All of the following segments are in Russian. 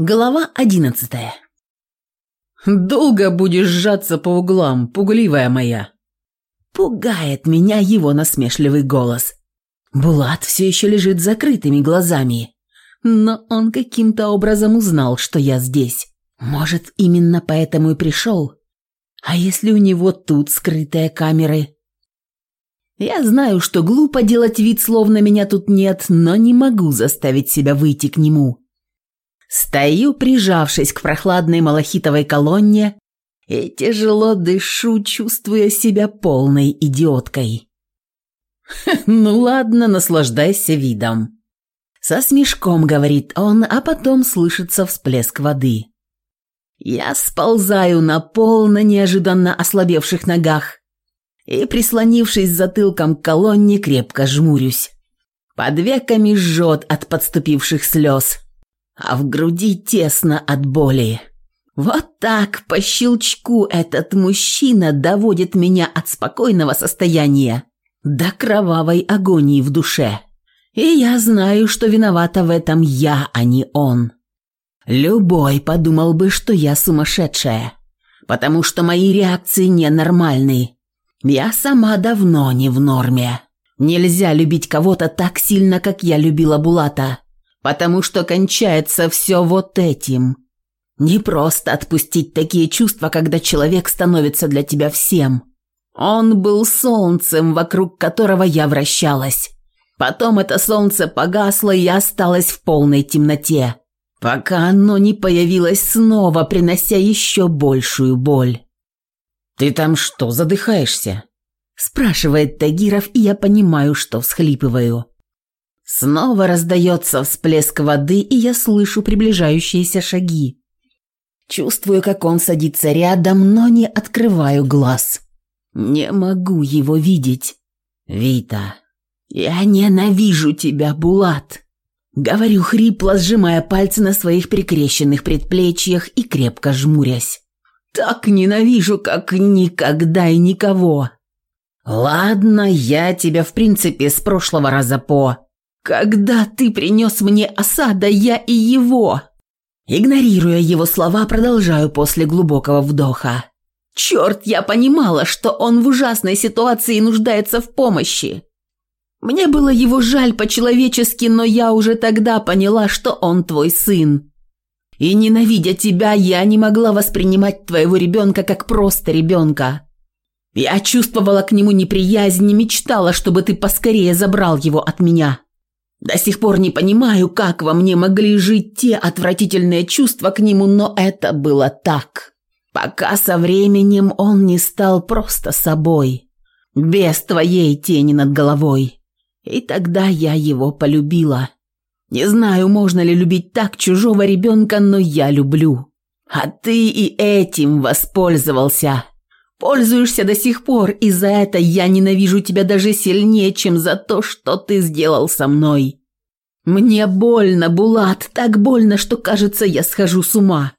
Глава одиннадцатая. «Долго будешь сжаться по углам, пугливая моя?» Пугает меня его насмешливый голос. Булат все еще лежит с закрытыми глазами, но он каким-то образом узнал, что я здесь. Может, именно поэтому и пришел? А если у него тут скрытые камеры? Я знаю, что глупо делать вид, словно меня тут нет, но не могу заставить себя выйти к нему. Стою, прижавшись к прохладной малахитовой колонне, и тяжело дышу, чувствуя себя полной идиоткой. «Ну ладно, наслаждайся видом». Со смешком говорит он, а потом слышится всплеск воды. Я сползаю на пол на неожиданно ослабевших ногах и, прислонившись затылком к колонне, крепко жмурюсь. Под веками жжет от подступивших слез а в груди тесно от боли. Вот так по щелчку этот мужчина доводит меня от спокойного состояния до кровавой агонии в душе. И я знаю, что виновата в этом я, а не он. Любой подумал бы, что я сумасшедшая, потому что мои реакции ненормальны. Я сама давно не в норме. Нельзя любить кого-то так сильно, как я любила Булата потому что кончается все вот этим. Не просто отпустить такие чувства, когда человек становится для тебя всем. Он был солнцем, вокруг которого я вращалась. Потом это солнце погасло, и я осталась в полной темноте, пока оно не появилось снова, принося еще большую боль. «Ты там что, задыхаешься?» спрашивает Тагиров, и я понимаю, что всхлипываю. Снова раздается всплеск воды, и я слышу приближающиеся шаги. Чувствую, как он садится рядом, но не открываю глаз. Не могу его видеть. Вита, я ненавижу тебя, Булат. Говорю хрипло, сжимая пальцы на своих прикрещенных предплечьях и крепко жмурясь. Так ненавижу, как никогда и никого. Ладно, я тебя в принципе с прошлого раза по... «Когда ты принес мне осада, я и его!» Игнорируя его слова, продолжаю после глубокого вдоха. «Черт, я понимала, что он в ужасной ситуации нуждается в помощи!» Мне было его жаль по-человечески, но я уже тогда поняла, что он твой сын. И ненавидя тебя, я не могла воспринимать твоего ребенка как просто ребенка. Я чувствовала к нему неприязнь и мечтала, чтобы ты поскорее забрал его от меня. До сих пор не понимаю, как во мне могли жить те отвратительные чувства к нему, но это было так. Пока со временем он не стал просто собой, без твоей тени над головой. И тогда я его полюбила. Не знаю, можно ли любить так чужого ребенка, но я люблю. А ты и этим воспользовался. Пользуешься до сих пор, и за это я ненавижу тебя даже сильнее, чем за то, что ты сделал со мной. Мне больно, Булат, так больно, что, кажется, я схожу с ума.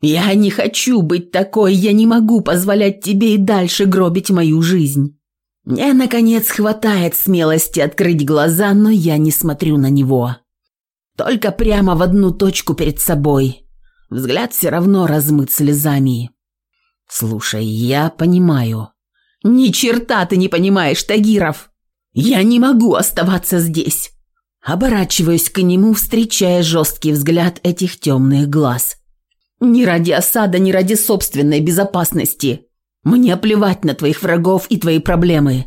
Я не хочу быть такой, я не могу позволять тебе и дальше гробить мою жизнь. Мне, наконец, хватает смелости открыть глаза, но я не смотрю на него. Только прямо в одну точку перед собой. Взгляд все равно размыт слезами. «Слушай, я понимаю». «Ни черта ты не понимаешь, Тагиров! Я не могу оставаться здесь!» Оборачиваюсь к нему, встречая жесткий взгляд этих темных глаз. «Ни ради осада, ни ради собственной безопасности. Мне плевать на твоих врагов и твои проблемы.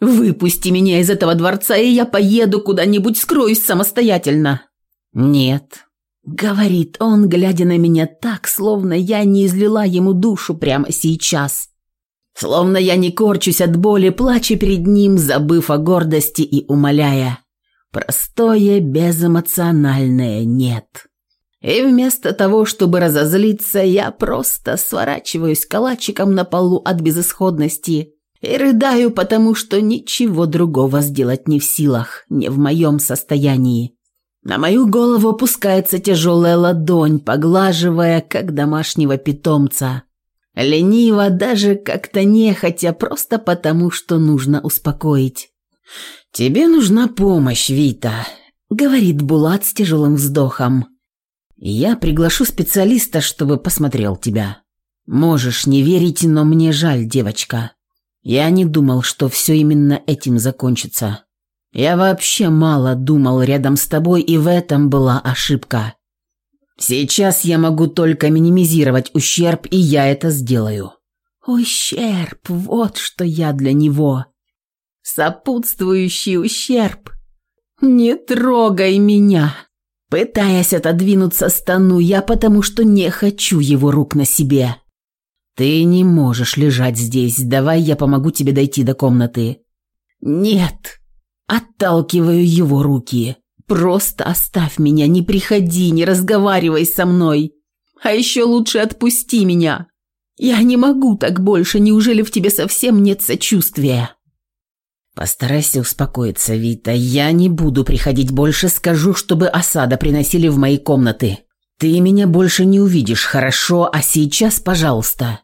Выпусти меня из этого дворца, и я поеду куда-нибудь, скроюсь самостоятельно». «Нет, Говорит он, глядя на меня так, словно я не излила ему душу прямо сейчас. Словно я не корчусь от боли, плача перед ним, забыв о гордости и умоляя. Простое, безэмоциональное «нет». И вместо того, чтобы разозлиться, я просто сворачиваюсь калачиком на полу от безысходности и рыдаю, потому что ничего другого сделать не в силах, не в моем состоянии. На мою голову опускается тяжелая ладонь, поглаживая, как домашнего питомца. Лениво, даже как-то нехотя, просто потому, что нужно успокоить. «Тебе нужна помощь, Вита», — говорит Булат с тяжелым вздохом. Я приглашу специалиста, чтобы посмотрел тебя. Можешь не верить, но мне жаль, девочка. Я не думал, что все именно этим закончится. Я вообще мало думал рядом с тобой, и в этом была ошибка. Сейчас я могу только минимизировать ущерб, и я это сделаю. Ущерб, вот что я для него. Сопутствующий ущерб. Не трогай меня. Пытаясь отодвинуться, стану я, потому что не хочу его рук на себе. Ты не можешь лежать здесь. Давай я помогу тебе дойти до комнаты. Нет. Отталкиваю его руки. Просто оставь меня, не приходи, не разговаривай со мной. А еще лучше отпусти меня. Я не могу так больше, неужели в тебе совсем нет сочувствия? Постарайся успокоиться, Вита. Я не буду приходить больше, скажу, чтобы осада приносили в мои комнаты. Ты меня больше не увидишь, хорошо? А сейчас, пожалуйста,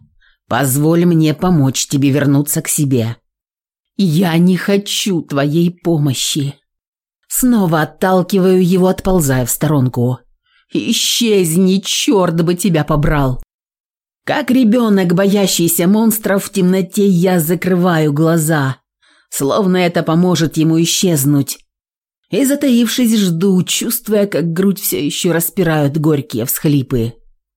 позволь мне помочь тебе вернуться к себе. Я не хочу твоей помощи. Снова отталкиваю его, отползая в сторонку. Исчезни, черт бы тебя побрал. Как ребенок, боящийся монстров в темноте, я закрываю глаза, словно это поможет ему исчезнуть. И, затаившись, жду, чувствуя, как грудь все еще распирают горькие всхлипы.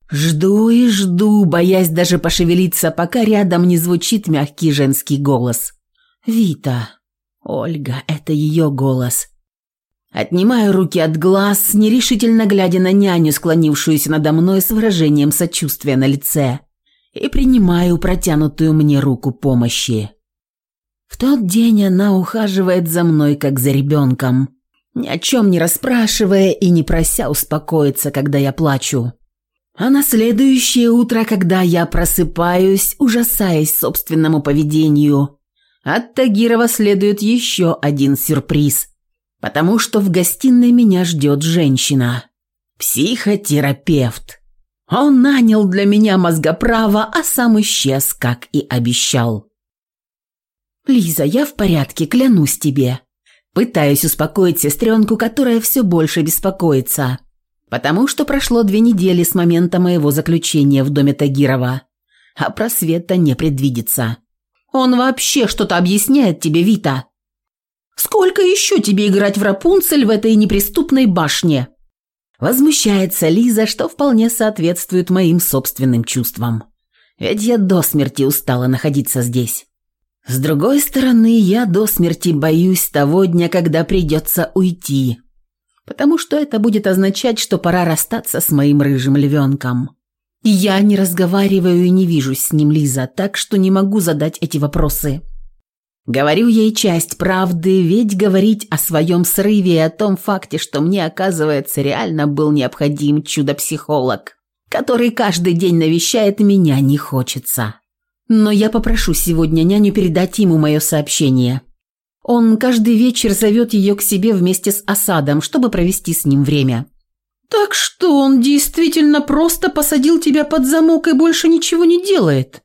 Жду и жду, боясь даже пошевелиться, пока рядом не звучит мягкий женский голос. «Вита». Ольга, это ее голос. Отнимаю руки от глаз, нерешительно глядя на няню, склонившуюся надо мной с выражением сочувствия на лице, и принимаю протянутую мне руку помощи. В тот день она ухаживает за мной, как за ребенком, ни о чем не расспрашивая и не прося успокоиться, когда я плачу. А на следующее утро, когда я просыпаюсь, ужасаясь собственному поведению, от Тагирова следует еще один сюрприз – потому что в гостиной меня ждет женщина. Психотерапевт. Он нанял для меня мозгоправо, а сам исчез, как и обещал. «Лиза, я в порядке, клянусь тебе». Пытаюсь успокоить сестренку, которая все больше беспокоится, потому что прошло две недели с момента моего заключения в доме Тагирова, а просвета не предвидится. «Он вообще что-то объясняет тебе, Вита?» Сколько еще тебе играть в Рапунцель в этой неприступной башне?» Возмущается Лиза, что вполне соответствует моим собственным чувствам. Ведь я до смерти устала находиться здесь. С другой стороны, я до смерти боюсь того дня, когда придется уйти. Потому что это будет означать, что пора расстаться с моим рыжим львенком. Я не разговариваю и не вижусь с ним, Лиза, так что не могу задать эти вопросы. Говорю ей часть правды, ведь говорить о своем срыве и о том факте, что мне, оказывается, реально был необходим чудо-психолог, который каждый день навещает меня, не хочется. Но я попрошу сегодня няню передать ему мое сообщение. Он каждый вечер зовет ее к себе вместе с Асадом, чтобы провести с ним время. «Так что он действительно просто посадил тебя под замок и больше ничего не делает?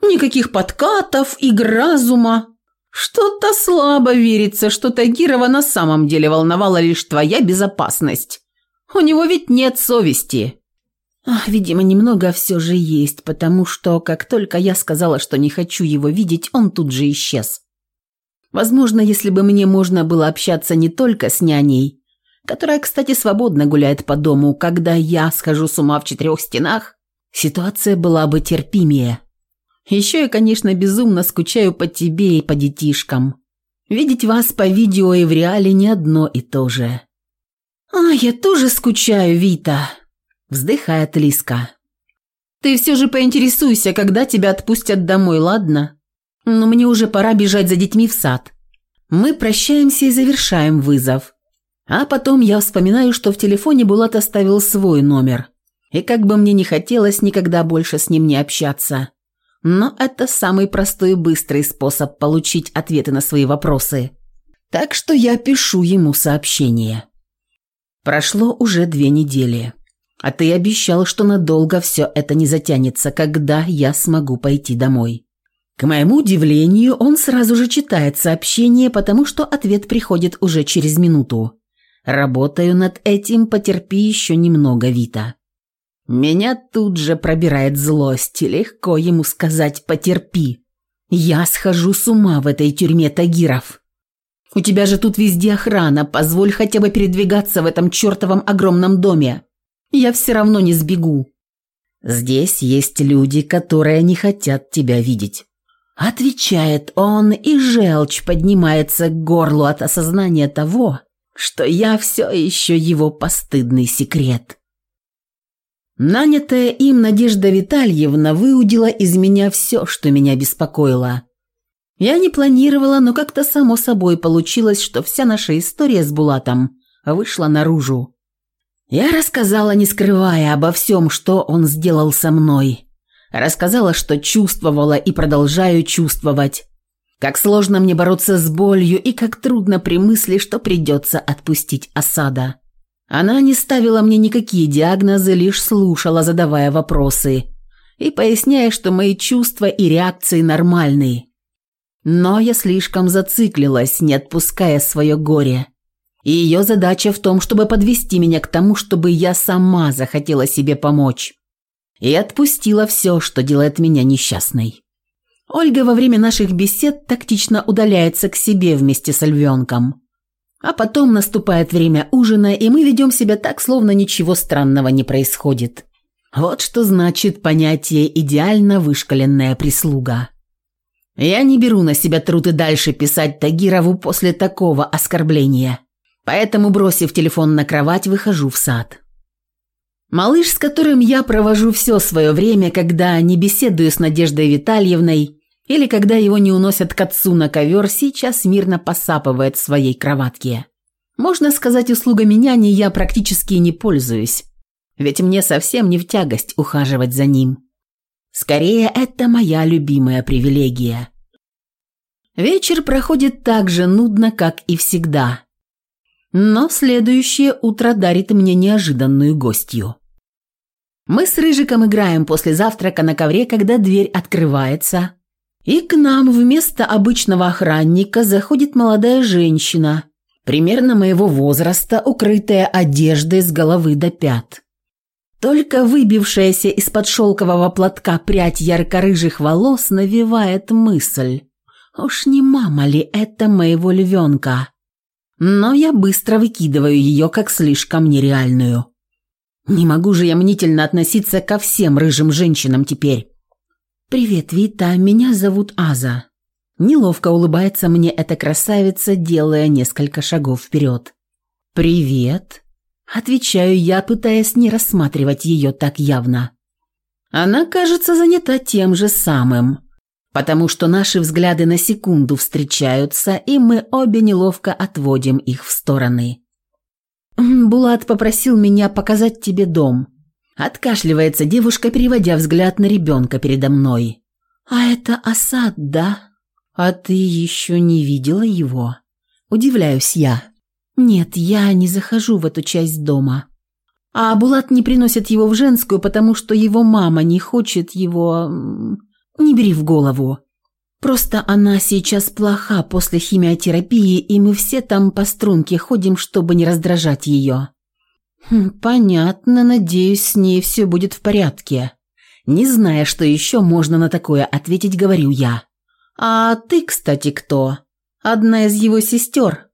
Никаких подкатов, игр разума?» Что-то слабо верится, что Тагирова на самом деле волновала лишь твоя безопасность. У него ведь нет совести. Ах, видимо, немного все же есть, потому что, как только я сказала, что не хочу его видеть, он тут же исчез. Возможно, если бы мне можно было общаться не только с няней, которая, кстати, свободно гуляет по дому, когда я схожу с ума в четырех стенах, ситуация была бы терпимее. Еще я, конечно, безумно скучаю по тебе и по детишкам. Видеть вас по видео и в реале не одно и то же». «А, я тоже скучаю, Вита», – вздыхает Лиска. «Ты все же поинтересуйся, когда тебя отпустят домой, ладно? Но мне уже пора бежать за детьми в сад. Мы прощаемся и завершаем вызов. А потом я вспоминаю, что в телефоне Булат оставил свой номер. И как бы мне не хотелось никогда больше с ним не общаться» но это самый простой и быстрый способ получить ответы на свои вопросы. Так что я пишу ему сообщение. Прошло уже две недели. А ты обещал, что надолго все это не затянется, когда я смогу пойти домой. К моему удивлению, он сразу же читает сообщение, потому что ответ приходит уже через минуту. Работаю над этим, потерпи еще немного, Вита. Меня тут же пробирает злость, легко ему сказать «потерпи». Я схожу с ума в этой тюрьме Тагиров. У тебя же тут везде охрана, позволь хотя бы передвигаться в этом чертовом огромном доме. Я все равно не сбегу. Здесь есть люди, которые не хотят тебя видеть. Отвечает он, и желчь поднимается к горлу от осознания того, что я все еще его постыдный секрет. Нанятая им Надежда Витальевна выудила из меня все, что меня беспокоило. Я не планировала, но как-то само собой получилось, что вся наша история с Булатом вышла наружу. Я рассказала, не скрывая обо всем, что он сделал со мной. Рассказала, что чувствовала и продолжаю чувствовать. Как сложно мне бороться с болью и как трудно при мысли, что придется отпустить осада. Она не ставила мне никакие диагнозы, лишь слушала, задавая вопросы и поясняя, что мои чувства и реакции нормальные. Но я слишком зациклилась, не отпуская свое горе. И ее задача в том, чтобы подвести меня к тому, чтобы я сама захотела себе помочь. И отпустила все, что делает меня несчастной. Ольга во время наших бесед тактично удаляется к себе вместе с львенком. А потом наступает время ужина, и мы ведем себя так, словно ничего странного не происходит. Вот что значит понятие «идеально вышкаленная прислуга». Я не беру на себя труд и дальше писать Тагирову после такого оскорбления. Поэтому, бросив телефон на кровать, выхожу в сад. Малыш, с которым я провожу все свое время, когда не беседую с Надеждой Витальевной или когда его не уносят к отцу на ковер, сейчас мирно посапывает в своей кроватке. Можно сказать, услугами няни я практически не пользуюсь, ведь мне совсем не в тягость ухаживать за ним. Скорее, это моя любимая привилегия. Вечер проходит так же нудно, как и всегда. Но следующее утро дарит мне неожиданную гостью. Мы с Рыжиком играем после завтрака на ковре, когда дверь открывается, и к нам вместо обычного охранника заходит молодая женщина, примерно моего возраста, укрытая одеждой с головы до пят. Только выбившаяся из-под шелкового платка прядь ярко-рыжих волос навевает мысль. Уж не мама ли это моего львенка? Но я быстро выкидываю ее как слишком нереальную. Не могу же я мнительно относиться ко всем рыжим женщинам теперь. «Привет, Вита, меня зовут Аза». Неловко улыбается мне эта красавица, делая несколько шагов вперед. «Привет», – отвечаю я, пытаясь не рассматривать ее так явно. Она, кажется, занята тем же самым, потому что наши взгляды на секунду встречаются, и мы обе неловко отводим их в стороны. «Булат попросил меня показать тебе дом», Откашливается девушка, переводя взгляд на ребенка передо мной. «А это Асад, да? А ты еще не видела его?» Удивляюсь я. «Нет, я не захожу в эту часть дома. А Булат не приносит его в женскую, потому что его мама не хочет его... Не бери в голову. Просто она сейчас плоха после химиотерапии, и мы все там по струнке ходим, чтобы не раздражать ее». Хм, «Понятно, надеюсь, с ней все будет в порядке». Не зная, что еще можно на такое ответить, говорю я. «А ты, кстати, кто? Одна из его сестер?»